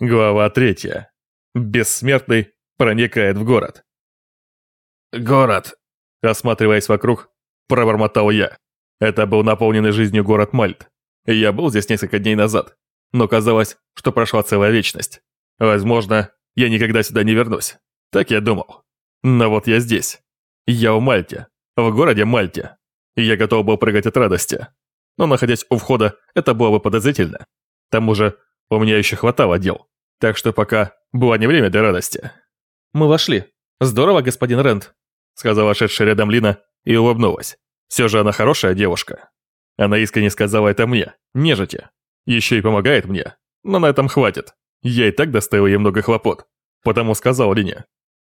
Глава третья. Бессмертный проникает в город. «Город!» Осматриваясь вокруг, пробормотал я. Это был наполненный жизнью город Мальт. Я был здесь несколько дней назад, но казалось, что прошла целая вечность. Возможно, я никогда сюда не вернусь. Так я думал. Но вот я здесь. Я в Мальте. В городе Мальте. И я готов был прыгать от радости. Но находясь у входа, это было бы подозрительно. К тому же, у меня еще хватало дел. Так что пока было не время для радости. «Мы вошли. Здорово, господин Рент», — сказала шедшая рядом Лина и улыбнулась. Все же она хорошая девушка. Она искренне сказала это мне, нежити. Еще и помогает мне. Но на этом хватит. Я и так доставил ей много хлопот. Потому сказал Лине.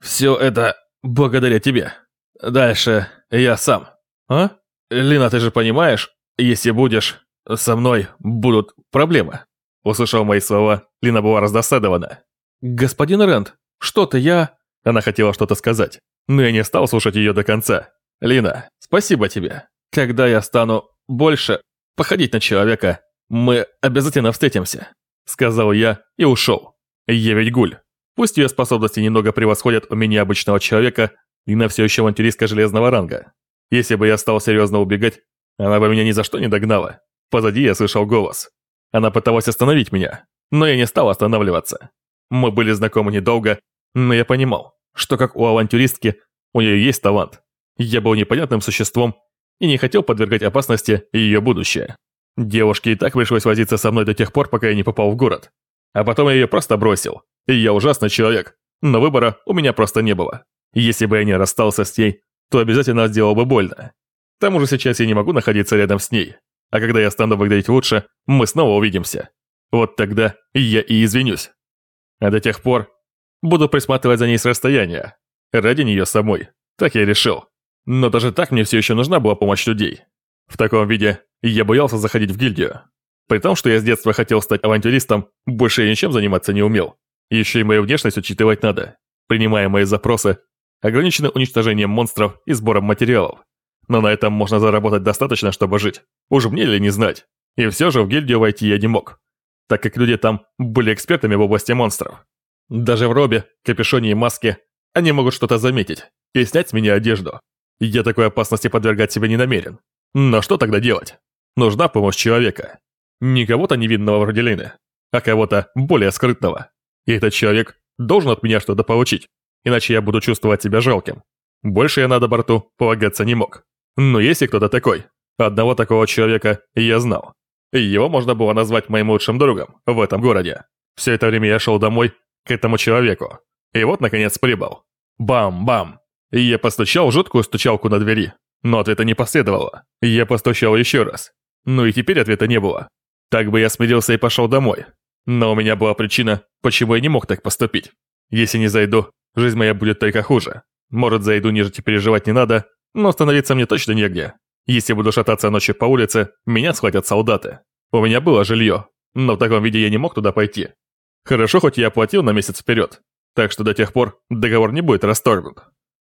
«Все это благодаря тебе. Дальше я сам». «А? Лина, ты же понимаешь, если будешь со мной, будут проблемы». Услышал мои слова, Лина была раздосадована. «Господин Рент, что-то я...» Она хотела что-то сказать, но я не стал слушать ее до конца. «Лина, спасибо тебе. Когда я стану больше походить на человека, мы обязательно встретимся», сказал я и ушел. Я ведь гуль. Пусть ее способности немного превосходят у меня обычного человека, Лина все еще авантюристка железного ранга. Если бы я стал серьезно убегать, она бы меня ни за что не догнала. Позади я слышал голос. Она пыталась остановить меня, но я не стал останавливаться. Мы были знакомы недолго, но я понимал, что как у авантюристки, у нее есть талант. Я был непонятным существом и не хотел подвергать опасности ее будущее. Девушке и так пришлось возиться со мной до тех пор, пока я не попал в город. А потом я ее просто бросил. И я ужасный человек, но выбора у меня просто не было. Если бы я не расстался с ней, то обязательно сделал бы больно. К тому же сейчас я не могу находиться рядом с ней. А когда я стану выглядеть лучше, мы снова увидимся. Вот тогда я и извинюсь. А до тех пор буду присматривать за ней с расстояния. Ради нее самой. Так я решил. Но даже так мне все еще нужна была помощь людей. В таком виде я боялся заходить в гильдию. При том, что я с детства хотел стать авантюристом, больше я ничем заниматься не умел. Еще и мою внешность учитывать надо. Принимая мои запросы, ограничены уничтожением монстров и сбором материалов. Но на этом можно заработать достаточно, чтобы жить. Уж мне ли не знать. И все же в гильдию войти я не мог, так как люди там были экспертами в области монстров. Даже в робе, капюшоне и маске они могут что-то заметить и снять с меня одежду. Я такой опасности подвергать себя не намерен. Но что тогда делать? Нужна помощь человека. Не кого-то невинного вроде Лины, а кого-то более скрытного. И этот человек должен от меня что-то получить, иначе я буду чувствовать себя жалким. Больше я на доброту полагаться не мог. Но есть и кто-то такой. Одного такого человека я знал. Его можно было назвать моим лучшим другом в этом городе. Все это время я шел домой к этому человеку. И вот, наконец, прибыл. Бам-бам. Я постучал жуткую стучалку на двери. Но ответа не последовало. Я постучал еще раз. Ну и теперь ответа не было. Так бы я смирился и пошел домой. Но у меня была причина, почему я не мог так поступить. Если не зайду, жизнь моя будет только хуже. Может, зайду ниже, переживать не надо, но остановиться мне точно негде. Если буду шататься ночью по улице, меня схватят солдаты. У меня было жилье, но в таком виде я не мог туда пойти. Хорошо, хоть я оплатил на месяц вперед, так что до тех пор договор не будет расторгнут.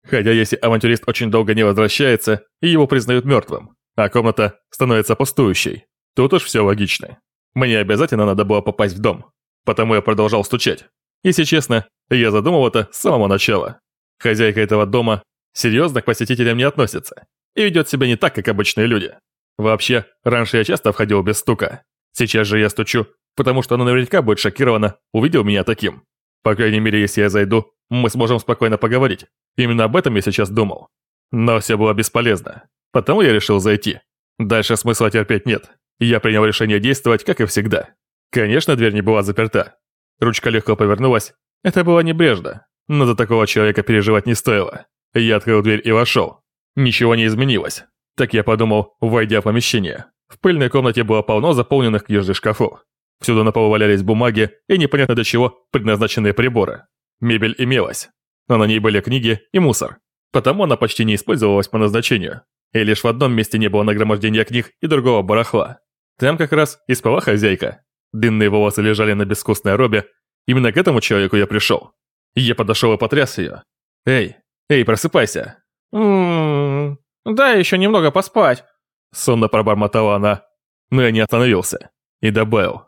Хотя если авантюрист очень долго не возвращается, и его признают мертвым, а комната становится пустующей, тут уж все логично. Мне обязательно надо было попасть в дом, потому я продолжал стучать. Если честно, я задумал это с самого начала. Хозяйка этого дома серьезно к посетителям не относится и ведет себя не так, как обычные люди. Вообще, раньше я часто входил без стука. Сейчас же я стучу, потому что она наверняка будет шокирована, увидев меня таким. По крайней мере, если я зайду, мы сможем спокойно поговорить. Именно об этом я сейчас думал. Но все было бесполезно. Потому я решил зайти. Дальше смысла терпеть нет. Я принял решение действовать, как и всегда. Конечно, дверь не была заперта. Ручка легко повернулась. Это было небрежно. Но за такого человека переживать не стоило. Я открыл дверь и вошел. Ничего не изменилось. Так я подумал, войдя в помещение. В пыльной комнате было полно заполненных книжных шкафов. Всюду на полу валялись бумаги и непонятно для чего предназначенные приборы. Мебель имелась, но на ней были книги и мусор. Потому она почти не использовалась по назначению. И лишь в одном месте не было нагромождения книг и другого барахла. Там как раз и спала хозяйка. Длинные волосы лежали на безвкусной робе. Именно к этому человеку я пришел. Я подошел и потряс ее. «Эй, эй, просыпайся!» «Ммм, дай еще немного поспать», — сонно пробормотала она. Но я не остановился. И добавил.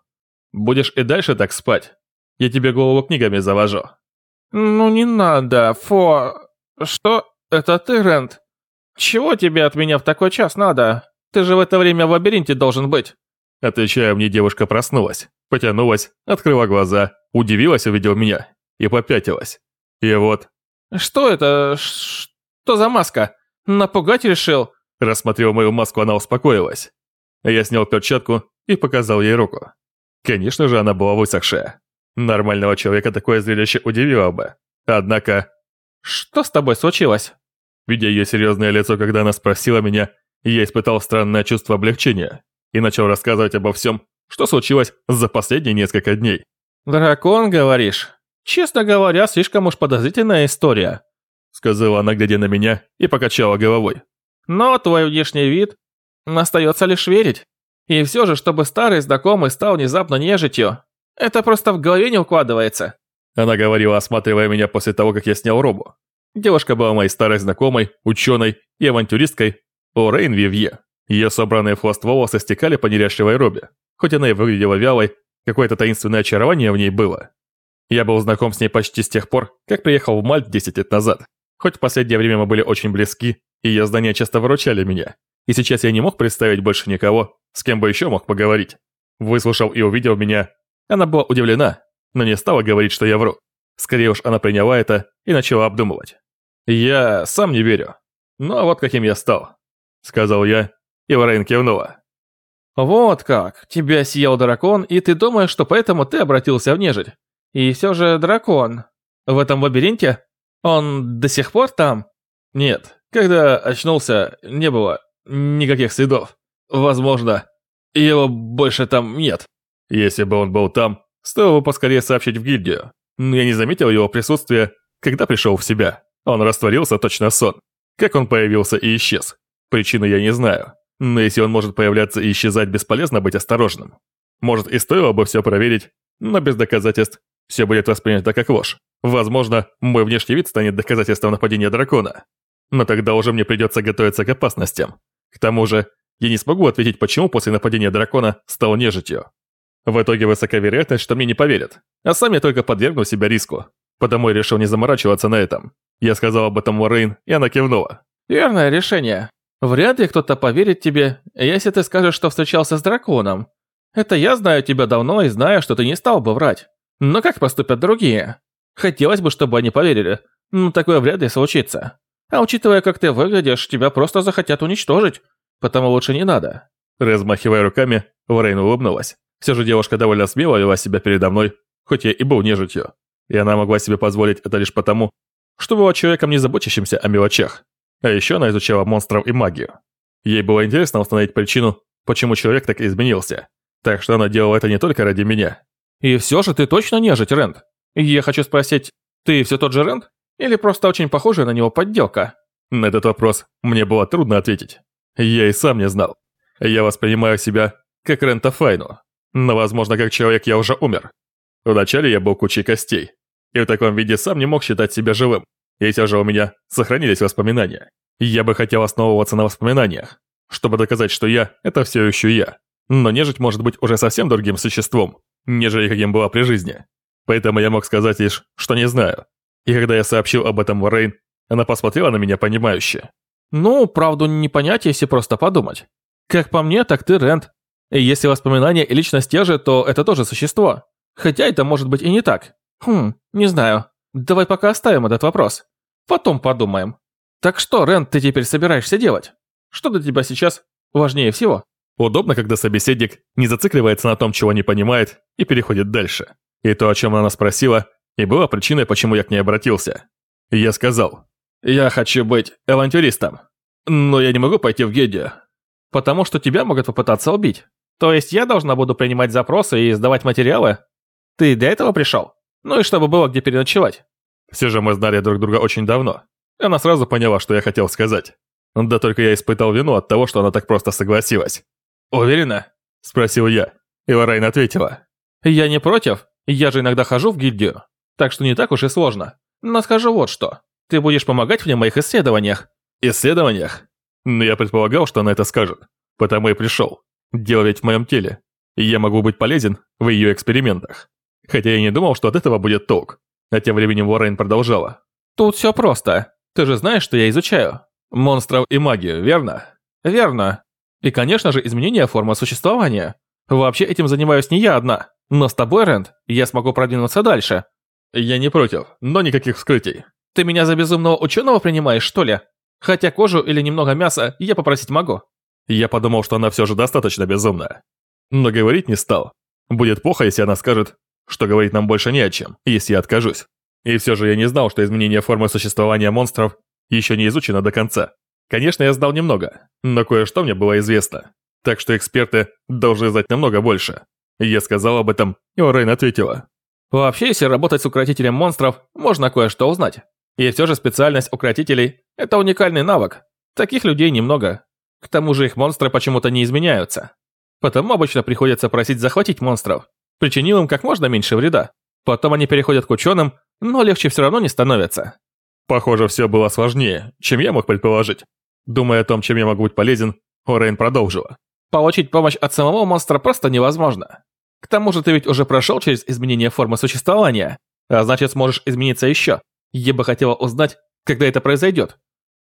«Будешь и дальше так спать? Я тебе голову книгами завожу». «Ну не надо, Фо... Что? Это ты, Рент? Чего тебе от меня в такой час надо? Ты же в это время в лабиринте должен быть». Отвечая мне, девушка проснулась, потянулась, открыла глаза, удивилась, увидев меня, и попятилась. И вот... «Что это? Что за маска? Напугать решил?» Рассмотрев мою маску, она успокоилась. Я снял перчатку и показал ей руку. Конечно же, она была высохшая. Нормального человека такое зрелище удивило бы. Однако... «Что с тобой случилось?» Видя ее серьезное лицо, когда она спросила меня, я испытал странное чувство облегчения и начал рассказывать обо всем, что случилось за последние несколько дней. «Дракон, говоришь? Честно говоря, слишком уж подозрительная история», сказала она, глядя на меня, и покачала головой. «Но твой внешний вид остается лишь верить. И все же, чтобы старый знакомый стал внезапно нежитью, это просто в голове не укладывается». Она говорила, осматривая меня после того, как я снял робу. Девушка была моей старой знакомой, ученой и авантюристкой Орейн Вивье. Ее собранные в хвост волосы стекали по неряшливой робе. Хоть она и выглядела вялой, какое-то таинственное очарование в ней было. Я был знаком с ней почти с тех пор, как приехал в Мальт 10 лет назад. Хоть в последнее время мы были очень близки, и ее знания часто выручали меня. И сейчас я не мог представить больше никого, с кем бы еще мог поговорить. Выслушав и увидев меня, она была удивлена, но не стала говорить, что я вру. Скорее уж она приняла это и начала обдумывать. «Я сам не верю. Но вот каким я стал», — сказал я, и Варейн кивнула. «Вот как, тебя съел дракон, и ты думаешь, что поэтому ты обратился в нежить. И все же дракон. В этом лабиринте? Он до сих пор там?» «Нет, когда очнулся, не было никаких следов. Возможно, его больше там нет. Если бы он был там, стоило бы поскорее сообщить в гильдию. Но я не заметил его присутствия, когда пришел в себя. Он растворился точно сон. Как он появился и исчез? Причины я не знаю. Но если он может появляться и исчезать, бесполезно быть осторожным. Может и стоило бы все проверить, но без доказательств все будет воспринято как ложь. Возможно, мой внешний вид станет доказательством нападения дракона. Но тогда уже мне придется готовиться к опасностям. К тому же, я не смогу ответить, почему после нападения дракона стал нежитью. В итоге высока вероятность, что мне не поверят, а сам я только подвергну себя риску. Потому я решил не заморачиваться на этом. Я сказал об этом Лоррейн, и она кивнула. «Верное решение. Вряд ли кто-то поверит тебе, если ты скажешь, что встречался с драконом. Это я знаю тебя давно и знаю, что ты не стал бы врать. Но как поступят другие? Хотелось бы, чтобы они поверили, но такое вряд ли случится. А учитывая, как ты выглядишь, тебя просто захотят уничтожить, потому лучше не надо». Размахивая руками, Варейн улыбнулась. Все же девушка довольно смело вела себя передо мной, хоть я и был нежитью. И она могла себе позволить это лишь потому, что была человеком, не заботящимся о мелочах. А еще она изучала монстров и магию. Ей было интересно установить причину, почему человек так изменился. Так что она делала это не только ради меня. «И все же ты точно нежить, Рент? Я хочу спросить, ты все тот же Рент? Или просто очень похожая на него подделка?» На этот вопрос мне было трудно ответить. Я и сам не знал. Я воспринимаю себя как Рента Файну. Но, возможно, как человек я уже умер. Вначале я был кучей костей. И в таком виде сам не мог считать себя живым. И все же у меня сохранились воспоминания. Я бы хотел основываться на воспоминаниях, чтобы доказать, что я – это все еще я. Но нежить может быть уже совсем другим существом, нежели каким была при жизни. Поэтому я мог сказать лишь, что не знаю. И когда я сообщил об этом Варейн, она посмотрела на меня понимающе. «Ну, правду не понять, если просто подумать. Как по мне, так ты Рент. И если воспоминания и личность те же, то это тоже существо. Хотя это может быть и не так. Хм, не знаю. Давай пока оставим этот вопрос. Потом подумаем. Так что, Рен, ты теперь собираешься делать? Что для тебя сейчас важнее всего? Удобно, когда собеседник не зацикливается на том, чего не понимает, и переходит дальше. И то, о чем она спросила, и была причиной, почему я к ней обратился. Я сказал, я хочу быть авантюристом, но я не могу пойти в гильдию, потому что тебя могут попытаться убить. То есть я должна буду принимать запросы и сдавать материалы? Ты для этого пришел? Ну и чтобы было где переночевать. Все же мы знали друг друга очень давно. Она сразу поняла, что я хотел сказать. Да только я испытал вину от того, что она так просто согласилась. «Уверена?» – спросил я. И Лоррейн ответила. «Я не против. Я же иногда хожу в гильдию. Так что не так уж и сложно. Но скажу вот что. Ты будешь помогать мне в моих исследованиях». «Исследованиях?» Но я предполагал, что она это скажет. Потому и пришел. Дело ведь в моем теле. И я могу быть полезен в ее экспериментах. Хотя я не думал, что от этого будет толк. А тем временем Уоррен продолжала. Тут все просто. Ты же знаешь, что я изучаю. Монстров и магию, верно? Верно. И, конечно же, изменение формы существования. Вообще этим занимаюсь не я одна. Но с тобой, Рэнд, я смогу продвинуться дальше. Я не против, но никаких вскрытий. Ты меня за безумного ученого принимаешь, что ли? Хотя кожу или немного мяса я попросить могу. Я подумал, что она все же достаточно безумная. Но говорить не стал. Будет плохо, если она скажет, что говорить нам больше не о чем, если я откажусь. И все же я не знал, что изменение формы существования монстров еще не изучено до конца. Конечно, я знал немного, но кое-что мне было известно. Так что эксперты должны знать намного больше. Я сказал об этом, и Орейн ответила. Вообще, если работать с укротителем монстров, можно кое-что узнать. И все же специальность укротителей – это уникальный навык. Таких людей немного. К тому же их монстры почему-то не изменяются. Потому обычно приходится просить захватить монстров, причинил им как можно меньше вреда. Потом они переходят к ученым, но легче все равно не становится. Похоже, все было сложнее, чем я мог предположить. Думая о том, чем я могу быть полезен, Орейн продолжила. Получить помощь от самого монстра просто невозможно. К тому же ты ведь уже прошел через изменение формы существования, а значит сможешь измениться еще. Я бы хотела узнать, когда это произойдет.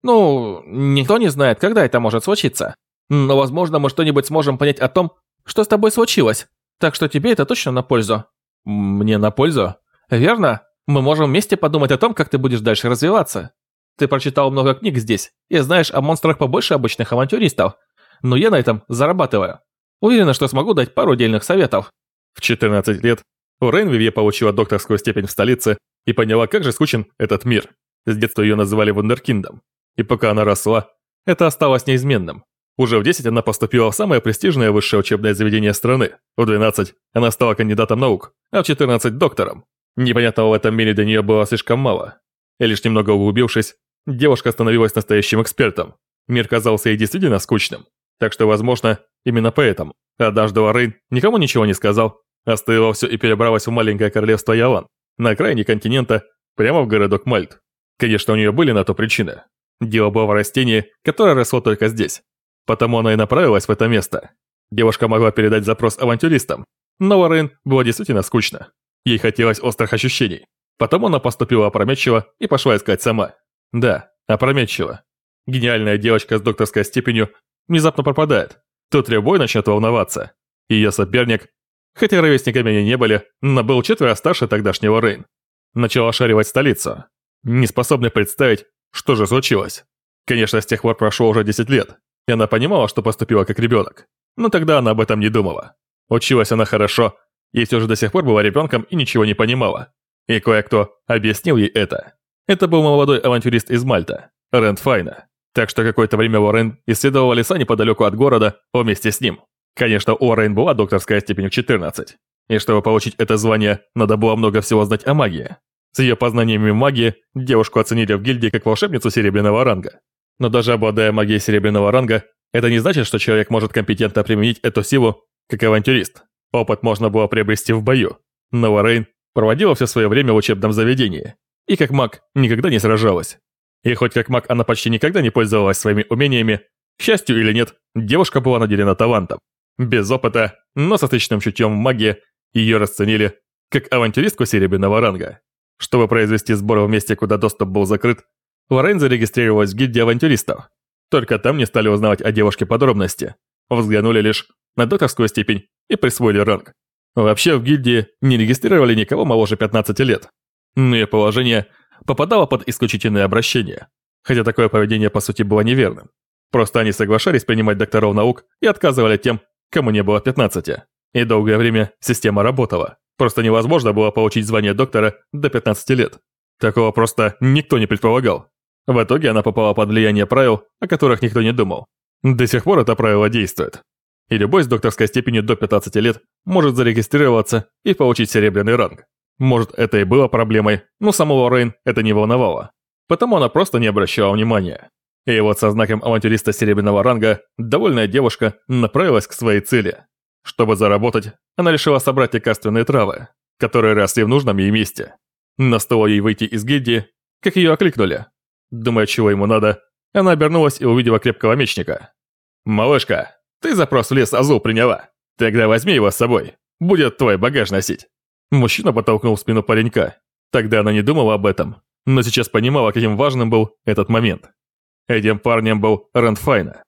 Ну, никто не знает, когда это может случиться. Но, возможно, мы что-нибудь сможем понять о том, что с тобой случилось. Так что тебе это точно на пользу. Мне на пользу? Верно. Мы можем вместе подумать о том, как ты будешь дальше развиваться. Ты прочитал много книг здесь и знаешь о монстрах побольше обычных авантюристов. Но я на этом зарабатываю. Уверена, что смогу дать пару дельных советов. В 14 лет Урейн Вивье получила докторскую степень в столице и поняла, как же скучен этот мир. С детства ее называли Вундеркиндом. И пока она росла, это осталось неизменным. Уже в 10 она поступила в самое престижное высшее учебное заведение страны. В 12 она стала кандидатом наук, а в 14 – доктором. Непонятного в этом мире для нее было слишком мало. И лишь немного углубившись, девушка становилась настоящим экспертом. Мир казался ей действительно скучным. Так что, возможно, именно поэтому. Однажды Лоррейн никому ничего не сказал, оставила все и перебралась в маленькое королевство Ялан, на окраине континента, прямо в городок Мальт. Конечно, у нее были на то причины. Дело было в растении, которое росло только здесь. Потому она и направилась в это место. Девушка могла передать запрос авантюристам, но Лорен было действительно скучно. Ей хотелось острых ощущений. Потому она поступила опрометчиво и пошла искать сама. Да, опрометчиво. Гениальная девочка с докторской степенью внезапно пропадает. Тут любой начнет волноваться. Ее соперник, хотя ровесниками они не были, но был четверо старше тогдашнего Рейн. Начал ошаривать столицу. Не способный представить, что же случилось. Конечно, с тех пор прошло уже 10 лет, и она понимала, что поступила как ребенок. Но тогда она об этом не думала. Училась она хорошо, и все же до сих пор была ребенком и ничего не понимала. И кое-кто объяснил ей это. Это был молодой авантюрист из Мальта, Рэнд Файна. Так что какое-то время Уоррен исследовала леса неподалеку от города вместе с ним. Конечно, у Уоррен была докторская степень в 14. И чтобы получить это звание, надо было много всего знать о магии. С ее познаниями магии девушку оценили в гильдии как волшебницу серебряного ранга. Но даже обладая магией серебряного ранга, это не значит, что человек может компетентно применить эту силу, как авантюрист. Опыт можно было приобрести в бою. Но Лоррейн проводила все свое время в учебном заведении. И как маг никогда не сражалась. И хоть как маг она почти никогда не пользовалась своими умениями, к счастью или нет, девушка была наделена талантом. Без опыта, но с отличным чутьем в магии, ее расценили как авантюристку серебряного ранга. Чтобы произвести сбор в месте, куда доступ был закрыт, Лорен зарегистрировалась в гильдии авантюристов. Только там не стали узнавать о девушке подробности. Взглянули лишь на докторскую степень и присвоили ранг. Вообще в гильдии не регистрировали никого моложе 15 лет. Но ее положение попадало под исключительное обращение. Хотя такое поведение по сути было неверным. Просто они соглашались принимать докторов наук и отказывали тем, кому не было 15. И долгое время система работала. Просто невозможно было получить звание доктора до 15 лет. Такого просто никто не предполагал. В итоге она попала под влияние правил, о которых никто не думал. До сих пор это правило действует. И любой с докторской степенью до 15 лет может зарегистрироваться и получить серебряный ранг. Может, это и было проблемой, но самого Рейн это не волновало. Потому она просто не обращала внимания. И вот со знаком авантюриста серебряного ранга довольная девушка направилась к своей цели. Чтобы заработать, она решила собрать лекарственные травы, которые росли в нужном ей месте. Настало ей выйти из гильдии, как ее окликнули. Думая, чего ему надо, она обернулась и увидела крепкого мечника. «Малышка, ты запрос в лес Азул приняла. Тогда возьми его с собой. Будет твой багаж носить». Мужчина подтолкнул в спину паренька. Тогда она не думала об этом, но сейчас понимала, каким важным был этот момент. Этим парнем был Рэнд Файна.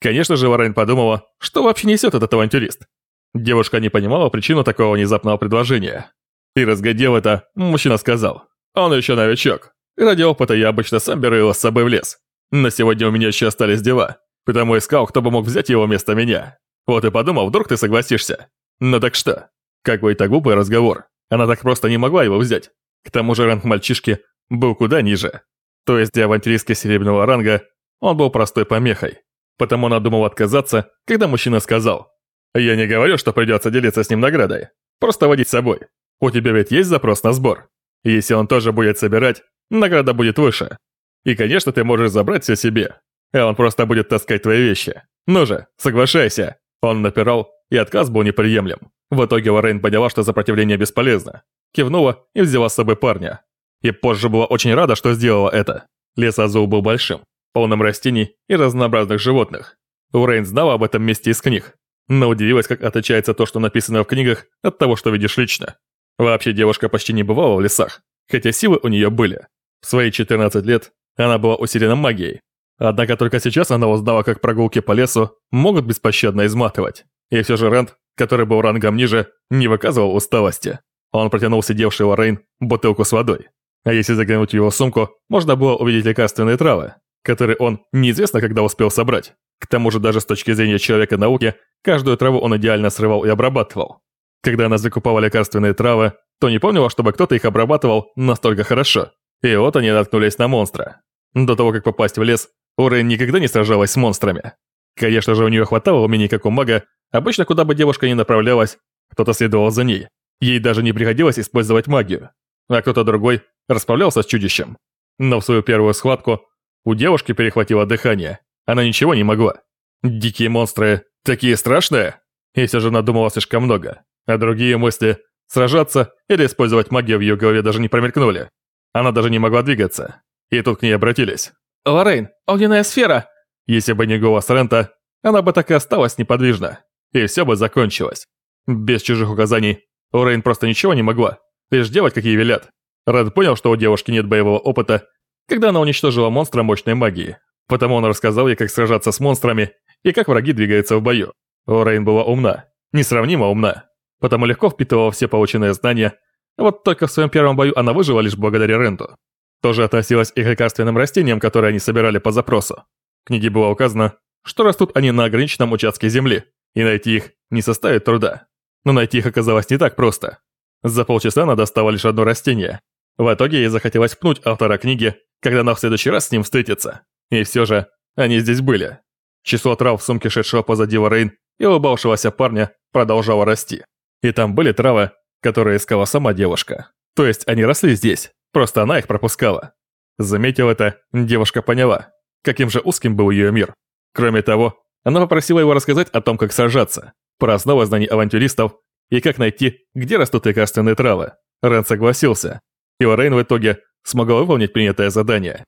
Конечно же, Лорен подумала, что вообще несет этот авантюрист. Девушка не понимала причину такого внезапного предложения. И разглядев это, мужчина сказал, «Он еще новичок. Ради опыта я обычно сам беру его с собой в лес. Но сегодня у меня еще остались дела, потому искал, кто бы мог взять его вместо меня. Вот и подумал, вдруг ты согласишься. Ну так что? Как бы это глупый разговор. Она так просто не могла его взять. К тому же ранг мальчишки был куда ниже. То есть для авантюристки серебряного ранга он был простой помехой. Потому она думала отказаться, когда мужчина сказал, «Я не говорю, что придется делиться с ним наградой. Просто водить с собой. У тебя ведь есть запрос на сбор? Если он тоже будет собирать, награда будет выше. И, конечно, ты можешь забрать все себе, а он просто будет таскать твои вещи. Ну же, соглашайся. Он напирал, и отказ был неприемлем. В итоге Лоррейн поняла, что сопротивление бесполезно. Кивнула и взяла с собой парня. И позже была очень рада, что сделала это. Лес Азул был большим, полным растений и разнообразных животных. Лоррейн знала об этом месте из книг, но удивилась, как отличается то, что написано в книгах, от того, что видишь лично. Вообще девушка почти не бывала в лесах, хотя силы у нее были. В свои 14 лет она была усилена магией. Однако только сейчас она узнала, как прогулки по лесу могут беспощадно изматывать. И все же Рэнд, который был рангом ниже, не выказывал усталости. Он протянул сидевший Лоррейн бутылку с водой. А если заглянуть в его сумку, можно было увидеть лекарственные травы, которые он неизвестно когда успел собрать. К тому же даже с точки зрения человека науки, каждую траву он идеально срывал и обрабатывал. Когда она закупала лекарственные травы, то не помнила, чтобы кто-то их обрабатывал настолько хорошо. И вот они наткнулись на монстра. До того, как попасть в лес, Орен никогда не сражалась с монстрами. Конечно же, у нее хватало умений, как у мага, обычно куда бы девушка ни направлялась, кто-то следовал за ней. Ей даже не приходилось использовать магию. А кто-то другой расправлялся с чудищем. Но в свою первую схватку у девушки перехватило дыхание. Она ничего не могла. Дикие монстры такие страшные? И все же надумала слишком много. А другие мысли сражаться или использовать магию в ее голове даже не промелькнули. Она даже не могла двигаться. И тут к ней обратились. «Лоррейн, огненная сфера!» Если бы не голос Рента, она бы так и осталась неподвижна. И все бы закончилось. Без чужих указаний Лоррейн просто ничего не могла. Лишь делать, как ей велят. Ред понял, что у девушки нет боевого опыта, когда она уничтожила монстра мощной магии. Потому он рассказал ей, как сражаться с монстрами и как враги двигаются в бою. Лоррейн была умна, несравнимо умна, потому легко впитывала все полученные знания вот только в своем первом бою она выжила лишь благодаря Ренту. Тоже относилась и к лекарственным растениям, которые они собирали по запросу. В книге было указано, что растут они на ограниченном участке земли, и найти их не составит труда. Но найти их оказалось не так просто. За полчаса она достала лишь одно растение. В итоге ей захотелось пнуть автора книги, когда она в следующий раз с ним встретится. И все же, они здесь были. Число трав в сумке шедшего позади Лоррейн и улыбавшегося парня продолжало расти. И там были травы, которые искала сама девушка. То есть они росли здесь, просто она их пропускала. Заметив это, девушка поняла, каким же узким был ее мир. Кроме того, она попросила его рассказать о том, как сражаться, про основы знаний авантюристов и как найти, где растут лекарственные травы. Рен согласился, и Лоррейн в итоге смогла выполнить принятое задание.